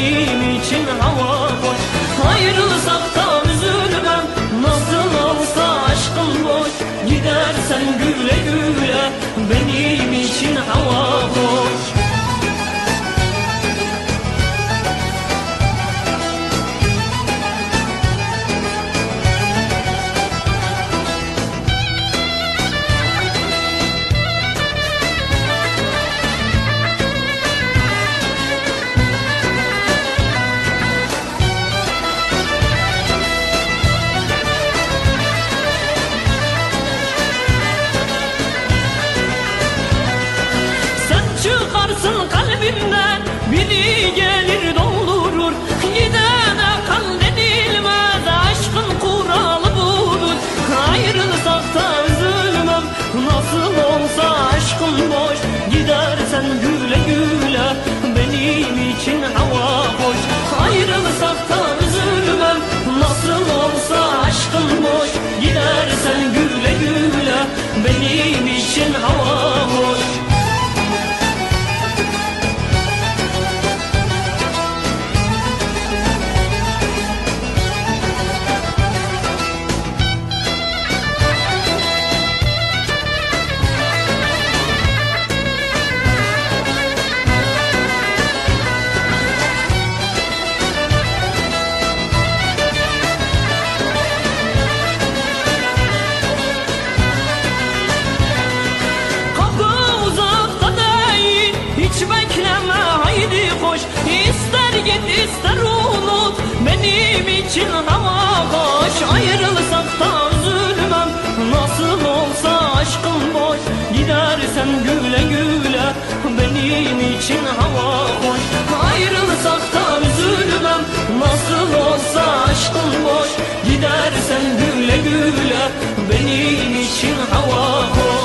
Benim için hava boş kalbimden Biri gelir doldurur. Gidene kal denilmez Aşkın kuralı budur. Ayrılsak da üzülmem Nasıl olsa aşkım boş. Gidersen güle güle Benim için hava boş. Ayrılsak da üzülmem Nasıl olsa aşkım boş. Gidersen güle güle Benim için hava Benim için hava boş Ayrılsak da üzülmem. Nasıl olsa aşkım boş Gidersen güle güle. Benim için hava boş Ayrılsak da üzülmem. Nasıl olsa aşkım boş Gidersen güle güle. Benim için hava